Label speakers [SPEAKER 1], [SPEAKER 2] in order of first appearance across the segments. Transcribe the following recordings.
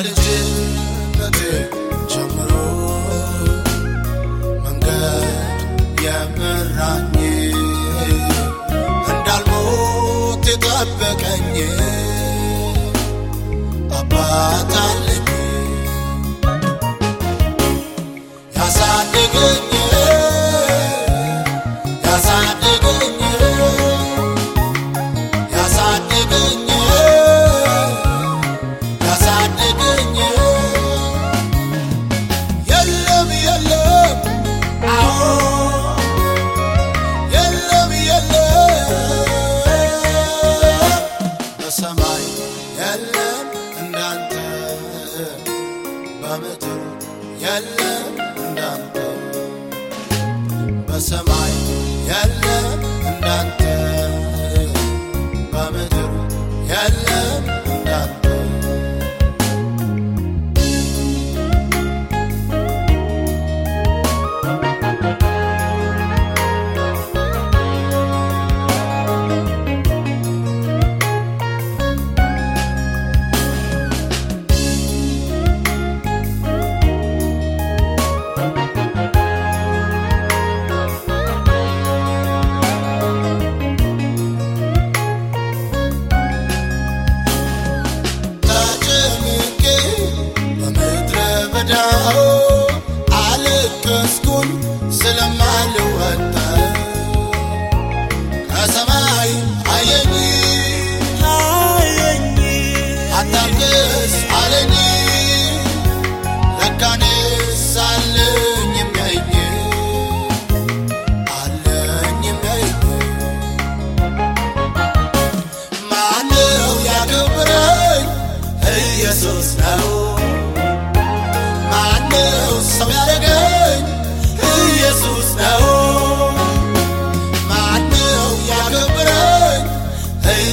[SPEAKER 1] ከልጅነቴ ጀምሮ መንገድ የመራኝ እንዳልሞት የጠበቀኝ በሰማይ የለም እንዳንተ በምድር የለም እንዳንተ በዳ አለቀስኩኝ ስለማልወጣ ከሰማይ አየኝ
[SPEAKER 2] አየኝ
[SPEAKER 1] አታልቅስ አለኝ ለካኔስ አለኝ የሚያየኝ አለኝ የሚያየኝ ማነው ያከበረኝ? ኢየሱስ ነው።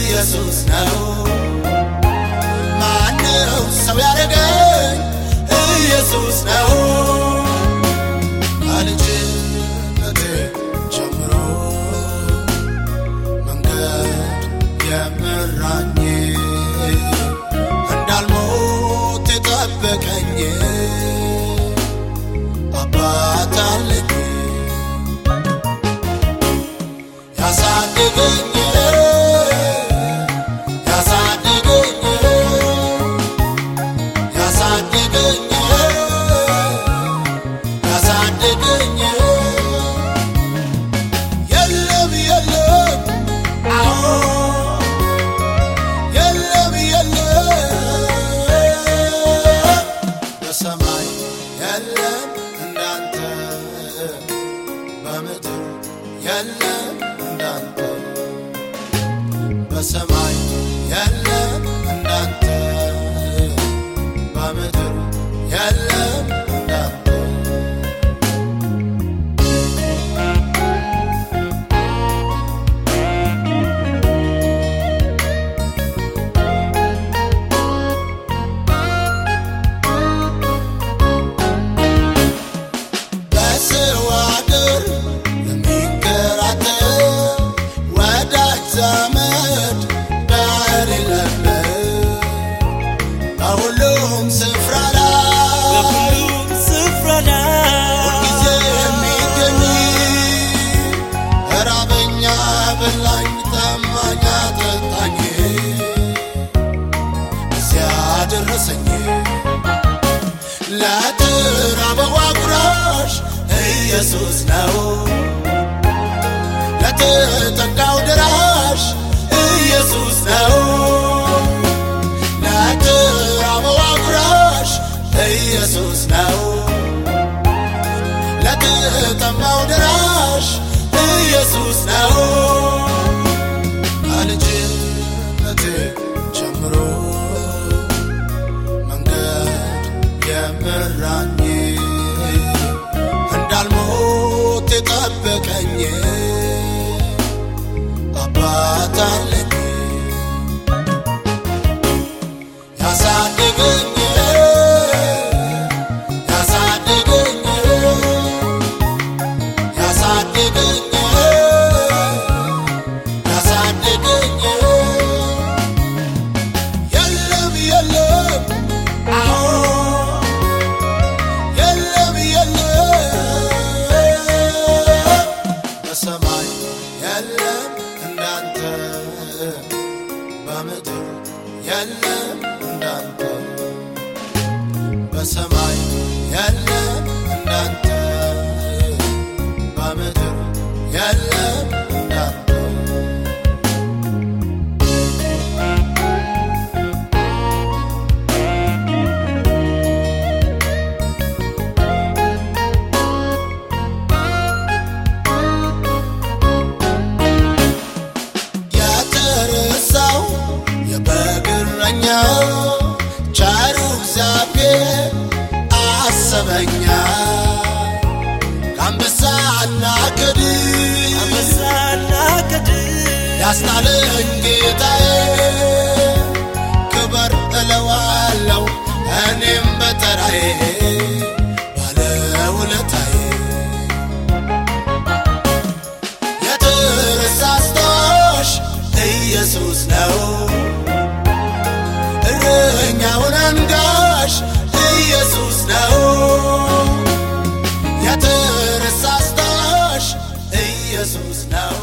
[SPEAKER 1] ኢየሱስ ነው። ማነው ሰው ያደረገኝ? ኢየሱስ ነው። ከልጅነቴ ጀምሮ መንገድ የመራኝ እንዳልሞት የጠበቀኝ አባት አለኝ ያሳደገኝ ኢየሱስ ነው የጠበቀኝ በሰማይ ያለ እናንተ በምድር ያለ እንዳንተ ያተረሳው የበግረኛው ያስናለኝ ጌታዬ። ክበር እለዋለው እኔም በተራዬ ባለውለታዬ የትርሳስቶሽ ኢየሱስ ነው። እረኛውን አንጋሽ ኢየሱስ ነው። የትርሳስቶሽ ኢየሱስ ነው።